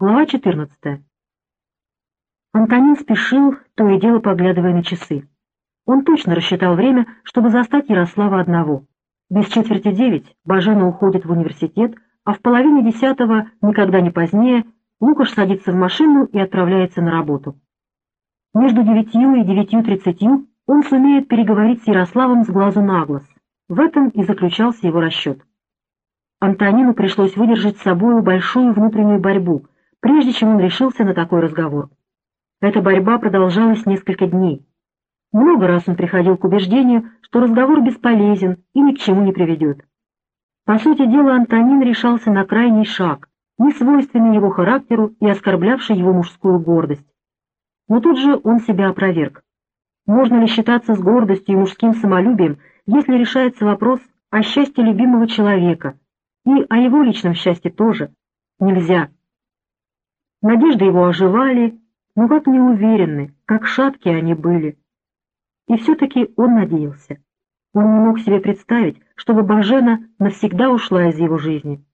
Глава 14. Антонин спешил, то и дело поглядывая на часы. Он точно рассчитал время, чтобы застать Ярослава одного. Без четверти девять Бажена уходит в университет, а в половине десятого, никогда не позднее, Лукаш садится в машину и отправляется на работу. Между девятью и девятью тридцатью он сумеет переговорить с Ярославом с глазу на глаз. В этом и заключался его расчет. Антонину пришлось выдержать с собою большую внутреннюю борьбу, прежде чем он решился на такой разговор. Эта борьба продолжалась несколько дней. Много раз он приходил к убеждению, что разговор бесполезен и ни к чему не приведет. По сути дела, Антонин решался на крайний шаг, не свойственный его характеру и оскорблявший его мужскую гордость. Но тут же он себя опроверг. Можно ли считаться с гордостью и мужским самолюбием, если решается вопрос о счастье любимого человека, и о его личном счастье тоже? Нельзя. Надежды его оживали, но как неуверенны, как шаткие они были. И все-таки он надеялся. Он не мог себе представить, чтобы Бажена навсегда ушла из его жизни.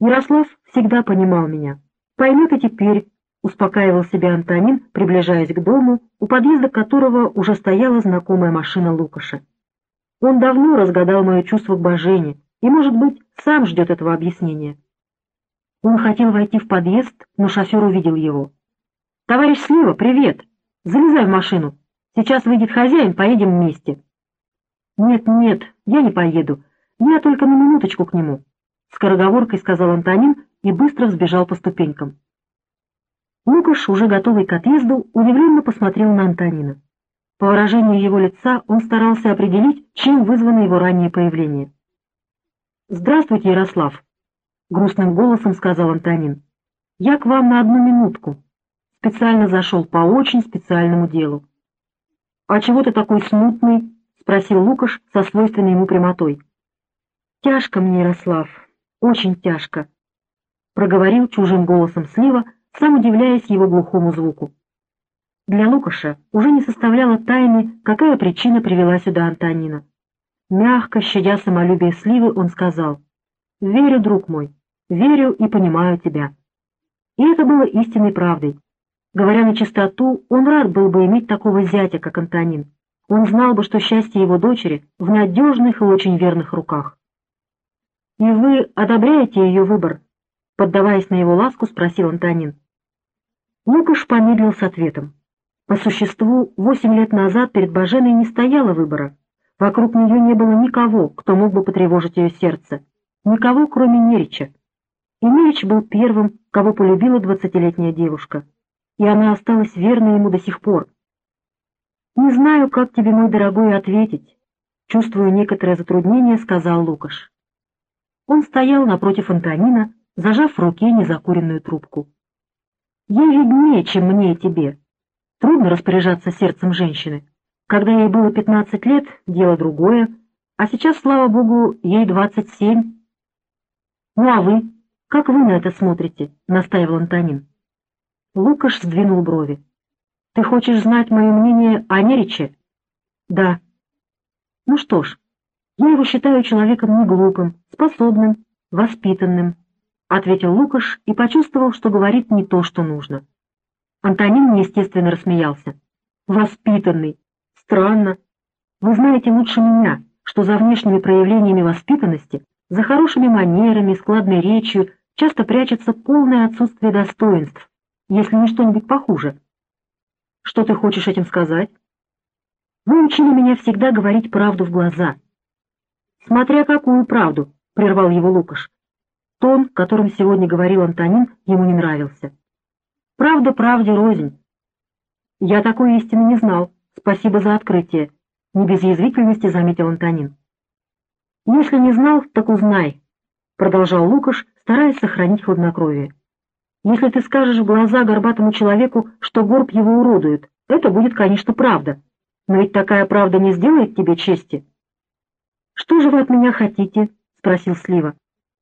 Ярослав всегда понимал меня. Поймет и теперь, успокаивал себя Антонин, приближаясь к дому, у подъезда которого уже стояла знакомая машина Лукаша. Он давно разгадал мое чувство к Бажене и, может быть, сам ждет этого объяснения. Он хотел войти в подъезд, но шофер увидел его. «Товарищ Слива, привет! Залезай в машину. Сейчас выйдет хозяин, поедем вместе». «Нет, нет, я не поеду. Я только на минуточку к нему», — скороговоркой сказал Антонин и быстро взбежал по ступенькам. Лукаш, уже готовый к отъезду, удивленно посмотрел на Антонина. По выражению его лица он старался определить, чем вызвано его раннее появление. «Здравствуйте, Ярослав», — грустным голосом сказал Антонин. «Я к вам на одну минутку. Специально зашел по очень специальному делу». «А чего ты такой смутный?» — спросил Лукаш со свойственной ему прямотой. «Тяжко мне, Ярослав, очень тяжко», — проговорил чужим голосом Слива, сам удивляясь его глухому звуку. Для Лукаша уже не составляло тайны, какая причина привела сюда Антонина. Мягко, щадя самолюбие Сливы, он сказал, «Верю, друг мой, верю и понимаю тебя». И это было истинной правдой. Говоря на чистоту, он рад был бы иметь такого зятя, как Антонин. Он знал бы, что счастье его дочери в надежных и очень верных руках. «И вы одобряете ее выбор?» Поддаваясь на его ласку, спросил Антонин. Лукаш помедлил с ответом. По существу, восемь лет назад перед Баженой не стояло выбора. Вокруг нее не было никого, кто мог бы потревожить ее сердце. Никого, кроме Нерича. Нерич был первым, кого полюбила двадцатилетняя девушка. И она осталась верной ему до сих пор. «Не знаю, как тебе, мой дорогой, ответить», — чувствуя некоторое затруднение, сказал Лукаш. Он стоял напротив Антонина, зажав в руке незакуренную трубку. «Ей виднее, чем мне и тебе. Трудно распоряжаться сердцем женщины. Когда ей было пятнадцать лет, дело другое, а сейчас, слава богу, ей двадцать семь. «Ну а вы? Как вы на это смотрите?» — настаивал Антонин. Лукаш сдвинул брови. «Ты хочешь знать мое мнение о Нериче?» «Да». «Ну что ж, я его считаю человеком неглупым, способным, воспитанным», — ответил Лукаш и почувствовал, что говорит не то, что нужно. Антонин естественно рассмеялся. «Воспитанный. Странно. Вы знаете лучше меня, что за внешними проявлениями воспитанности за хорошими манерами, складной речью часто прячется полное отсутствие достоинств, если не что-нибудь похуже. Что ты хочешь этим сказать? Вы учили меня всегда говорить правду в глаза. Смотря какую правду, — прервал его Лукаш. Тон, которым сегодня говорил Антонин, ему не нравился. Правда правде рознь. Я такой истины не знал. Спасибо за открытие. Не без язвительности заметил Антонин. «Если не знал, так узнай», — продолжал Лукаш, стараясь сохранить хладнокровие. «Если ты скажешь в глаза горбатому человеку, что горб его уродует, это будет, конечно, правда. Но ведь такая правда не сделает тебе чести». «Что же вы от меня хотите?» — спросил Слива.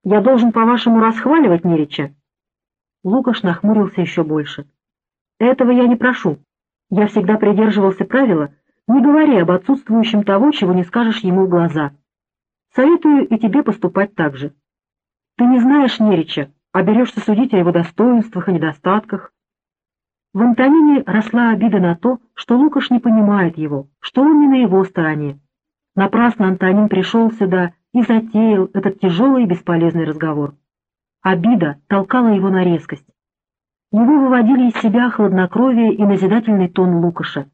«Я должен, по-вашему, расхваливать Нерича?» Лукаш нахмурился еще больше. «Этого я не прошу. Я всегда придерживался правила, не говори об отсутствующем того, чего не скажешь ему в глаза». Советую и тебе поступать так же. Ты не знаешь Нерича, а берешься судить о его достоинствах и недостатках. В Антонине росла обида на то, что Лукаш не понимает его, что он не на его стороне. Напрасно Антонин пришел сюда и затеял этот тяжелый и бесполезный разговор. Обида толкала его на резкость. Его выводили из себя хладнокровие и назидательный тон Лукаша.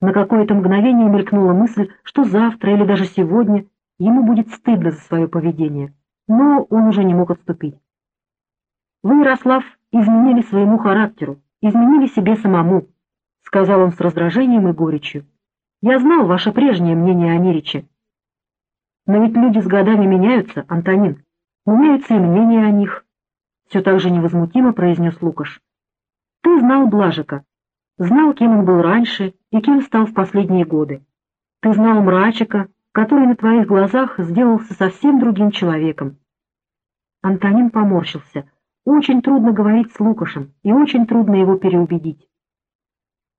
На какое-то мгновение мелькнула мысль, что завтра или даже сегодня ему будет стыдно за свое поведение, но он уже не мог отступить. «Вы, Ярослав, изменили своему характеру, изменили себе самому», — сказал он с раздражением и горечью. «Я знал ваше прежнее мнение о Нериче. Но ведь люди с годами меняются, Антонин, меняются и мнения о них», — все так же невозмутимо произнес Лукаш. «Ты знал Блажика, знал, кем он был раньше и кем стал в последние годы. Ты знал Мрачика, который на твоих глазах сделался совсем другим человеком. Антонин поморщился. Очень трудно говорить с Лукашем, и очень трудно его переубедить.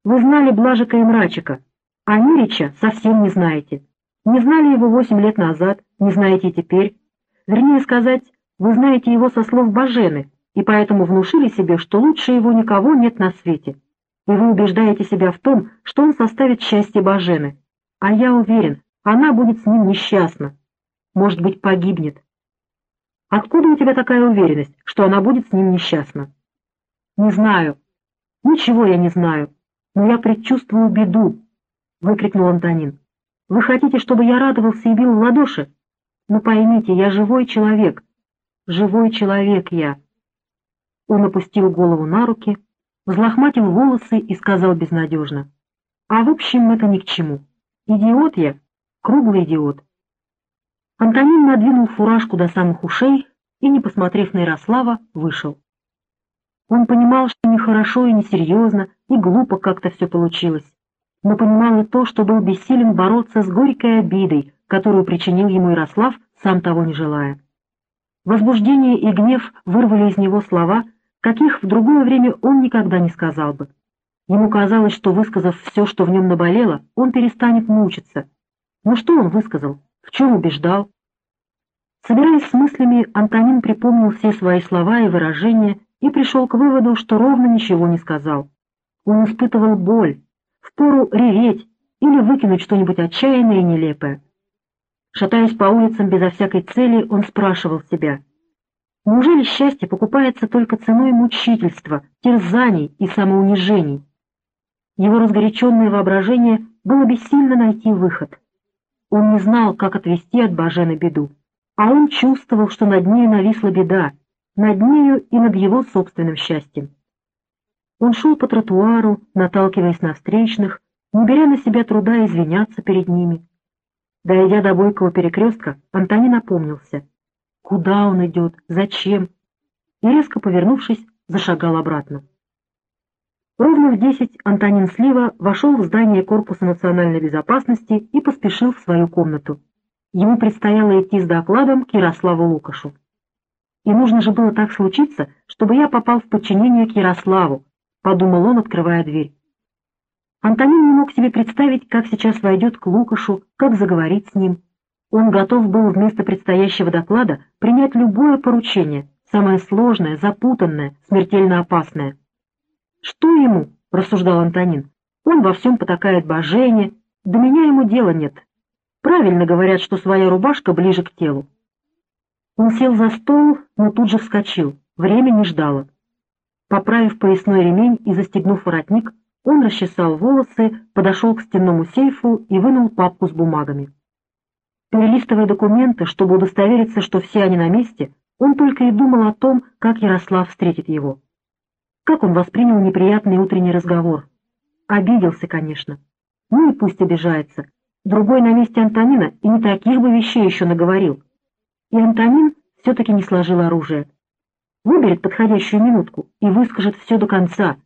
Вы знали Блажика и Мрачика, а Нирича совсем не знаете. Не знали его восемь лет назад, не знаете теперь. Вернее сказать, вы знаете его со слов Бажены, и поэтому внушили себе, что лучше его никого нет на свете и вы убеждаете себя в том, что он составит счастье Бажены. А я уверен, она будет с ним несчастна. Может быть, погибнет. Откуда у тебя такая уверенность, что она будет с ним несчастна? Не знаю. Ничего я не знаю. Но я предчувствую беду, — выкрикнул Антонин. Вы хотите, чтобы я радовался и бил в ладоши? Но поймите, я живой человек. Живой человек я. Он опустил голову на руки, взлохматил волосы и сказал безнадежно. «А в общем, это ни к чему. Идиот я, круглый идиот». Антонин надвинул фуражку до самых ушей и, не посмотрев на Ярослава, вышел. Он понимал, что нехорошо и несерьезно, и глупо как-то все получилось, но понимал и то, что был бессилен бороться с горькой обидой, которую причинил ему Ярослав, сам того не желая. Возбуждение и гнев вырвали из него слова, каких в другое время он никогда не сказал бы. Ему казалось, что, высказав все, что в нем наболело, он перестанет мучиться. Но что он высказал? В чем убеждал? Собираясь с мыслями, Антонин припомнил все свои слова и выражения и пришел к выводу, что ровно ничего не сказал. Он испытывал боль, впору реветь или выкинуть что-нибудь отчаянное и нелепое. Шатаясь по улицам безо всякой цели, он спрашивал себя — Неужели счастье покупается только ценой мучительства, терзаний и самоунижений? Его разгоряченное воображение было бессильно найти выход. Он не знал, как отвести от Бажены беду, а он чувствовал, что над ней нависла беда, над нею и над его собственным счастьем. Он шел по тротуару, наталкиваясь на встречных, не беря на себя труда извиняться перед ними. Дойдя до бойкого перекрестка, Антонин напомнился — Куда он идет? Зачем? И резко повернувшись, зашагал обратно. Ровно в десять Антонин Слива вошел в здание Корпуса национальной безопасности и поспешил в свою комнату. Ему предстояло идти с докладом к Ярославу Лукашу. И нужно же было так случиться, чтобы я попал в подчинение к Ярославу, подумал он, открывая дверь. Антонин не мог себе представить, как сейчас войдет к Лукашу, как заговорить с ним. Он готов был вместо предстоящего доклада принять любое поручение, самое сложное, запутанное, смертельно опасное. «Что ему?» — рассуждал Антонин. «Он во всем потакает божене, до меня ему дела нет. Правильно говорят, что своя рубашка ближе к телу». Он сел за стол, но тут же вскочил, время не ждало. Поправив поясной ремень и застегнув воротник, он расчесал волосы, подошел к стенному сейфу и вынул папку с бумагами. Перелистывая документы, чтобы удостовериться, что все они на месте, он только и думал о том, как Ярослав встретит его. Как он воспринял неприятный утренний разговор. Обиделся, конечно. Ну и пусть обижается. Другой на месте Антонина и не таких бы вещей еще наговорил. И Антонин все-таки не сложил оружие. Выберет подходящую минутку и выскажет все до конца.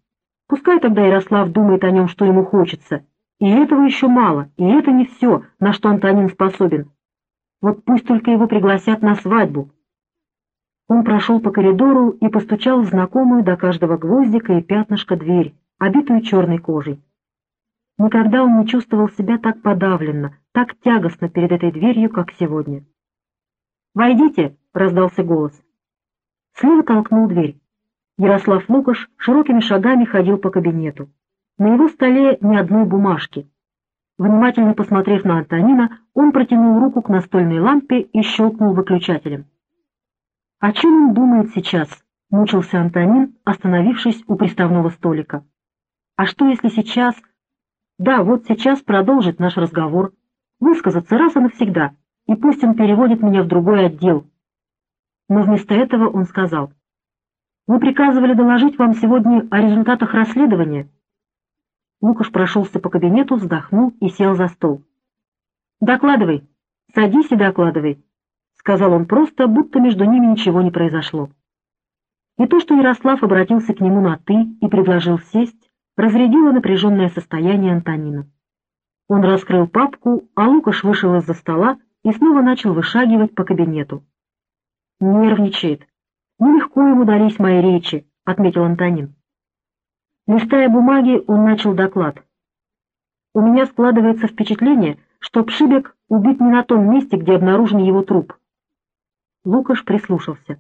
Пускай тогда Ярослав думает о нем, что ему хочется. И этого еще мало, и это не все, на что Антонин способен. Вот пусть только его пригласят на свадьбу. Он прошел по коридору и постучал в знакомую до каждого гвоздика и пятнышка дверь, обитую черной кожей. Никогда он не чувствовал себя так подавленно, так тягостно перед этой дверью, как сегодня. «Войдите!» — раздался голос. Слева толкнул дверь. Ярослав Лукаш широкими шагами ходил по кабинету. На его столе ни одной бумажки. Внимательно посмотрев на Антонина, он протянул руку к настольной лампе и щелкнул выключателем. «О чем он думает сейчас?» — мучился Антонин, остановившись у приставного столика. «А что, если сейчас...» «Да, вот сейчас продолжит наш разговор. Высказаться раз и навсегда, и пусть он переводит меня в другой отдел». Но вместо этого он сказал. «Вы приказывали доложить вам сегодня о результатах расследования?» Лукаш прошелся по кабинету, вздохнул и сел за стол. «Докладывай, садись и докладывай», — сказал он просто, будто между ними ничего не произошло. И то, что Ярослав обратился к нему на «ты» и предложил сесть, разрядило напряженное состояние Антонина. Он раскрыл папку, а Лукаш вышел из-за стола и снова начал вышагивать по кабинету. «Нервничает. Нелегко ему дались мои речи», — отметил Антонин. Листая бумаги, он начал доклад. «У меня складывается впечатление, что Пшибек убит не на том месте, где обнаружен его труп». Лукаш прислушался.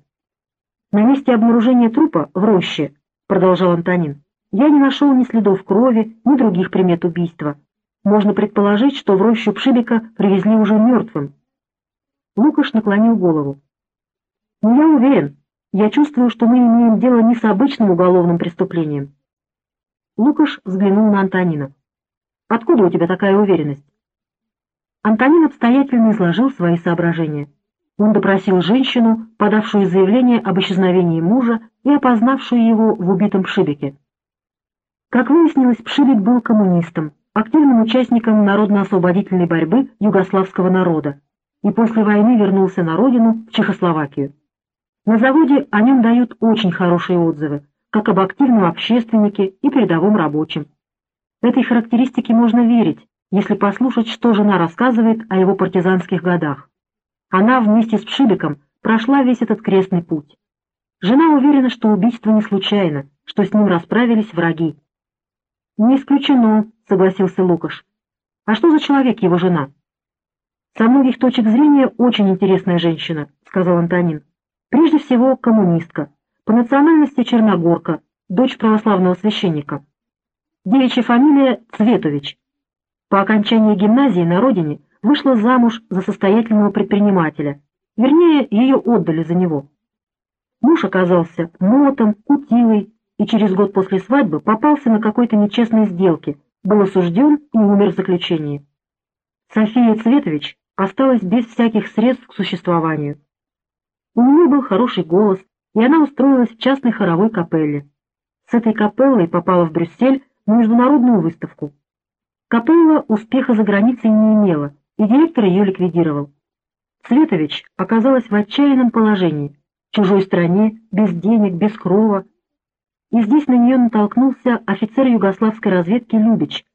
«На месте обнаружения трупа, в роще», — продолжал Антонин, «я не нашел ни следов крови, ни других примет убийства. Можно предположить, что в рощу Пшибека привезли уже мертвым». Лукаш наклонил голову. «Но я уверен, я чувствую, что мы имеем дело не с обычным уголовным преступлением. Лукаш взглянул на Антонина. «Откуда у тебя такая уверенность?» Антонин обстоятельно изложил свои соображения. Он допросил женщину, подавшую заявление об исчезновении мужа и опознавшую его в убитом Пшибике. Как выяснилось, Пшибик был коммунистом, активным участником народно-освободительной борьбы югославского народа, и после войны вернулся на родину, в Чехословакию. На заводе о нем дают очень хорошие отзывы, как об активном общественнике и передовом рабочем. Этой характеристике можно верить, если послушать, что жена рассказывает о его партизанских годах. Она вместе с Пшибиком прошла весь этот крестный путь. Жена уверена, что убийство не случайно, что с ним расправились враги. «Не исключено», — согласился Лукаш. «А что за человек его жена?» «Со многих точек зрения очень интересная женщина», — сказал Антонин. «Прежде всего, коммунистка. По национальности черногорка, дочь православного священника. Девичья фамилия Цветович. По окончании гимназии на родине вышла замуж за состоятельного предпринимателя, вернее, ее отдали за него. Муж оказался мотом, кутилой, и через год после свадьбы попался на какой-то нечестной сделке, был осужден и умер в заключении. София Цветович осталась без всяких средств к существованию. У нее был хороший голос, и она устроилась в частной хоровой капелле. С этой капеллой попала в Брюссель на международную выставку. Капелла успеха за границей не имела, и директор ее ликвидировал. Светович оказалась в отчаянном положении, в чужой стране, без денег, без крова. И здесь на нее натолкнулся офицер югославской разведки Любич.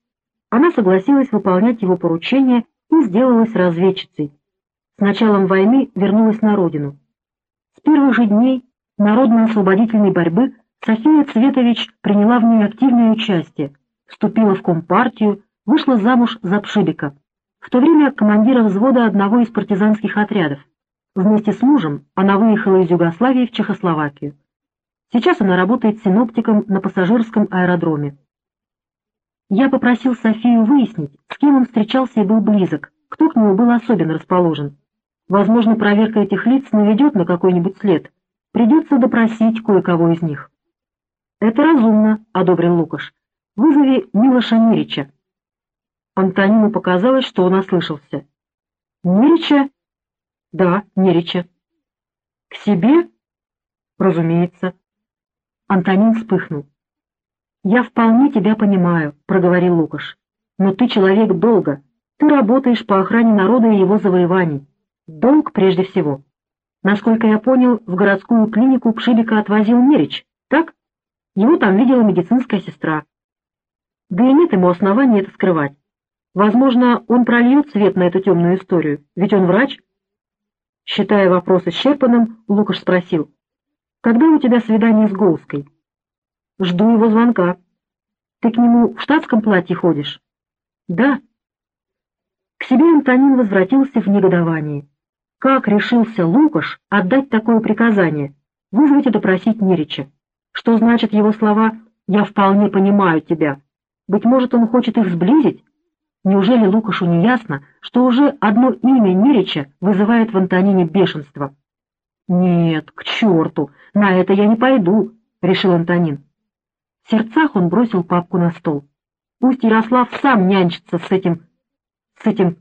Она согласилась выполнять его поручение и сделалась разведчицей. С началом войны вернулась на родину. С первых же дней народно-освободительной борьбы София Цветович приняла в ней активное участие, вступила в Компартию, вышла замуж за Пшибика, в то время командира взвода одного из партизанских отрядов. Вместе с мужем она выехала из Югославии в Чехословакию. Сейчас она работает синоптиком на пассажирском аэродроме. Я попросил Софию выяснить, с кем он встречался и был близок, кто к нему был особенно расположен. Возможно, проверка этих лиц наведет на какой-нибудь след, Придется допросить кое-кого из них. — Это разумно, — одобрил Лукаш. — Вызови Милоша Нерича. Антонину показалось, что он ослышался. — Нерича? — Да, Нерича. — К себе? — Разумеется. Антонин вспыхнул. — Я вполне тебя понимаю, — проговорил Лукаш. — Но ты человек долга. Ты работаешь по охране народа и его завоеваний. Долг прежде всего. Насколько я понял, в городскую клинику Пшибика отвозил Мерич, так? Его там видела медицинская сестра. Да и нет ему оснований это скрывать. Возможно, он прольет свет на эту темную историю, ведь он врач. Считая вопрос исчерпанным, Лукаш спросил, «Когда у тебя свидание с Гоуской?» «Жду его звонка. Ты к нему в штатском платье ходишь?» «Да». К себе Антонин возвратился в негодовании. Как решился Лукаш отдать такое приказание? Вызовите допросить Нерича. Что значит его слова «я вполне понимаю тебя»? Быть может, он хочет их сблизить? Неужели Лукашу не ясно, что уже одно имя Нерича вызывает в Антонине бешенство? «Нет, к черту, на это я не пойду», — решил Антонин. В сердцах он бросил папку на стол. Пусть Ярослав сам нянчится с этим... с этим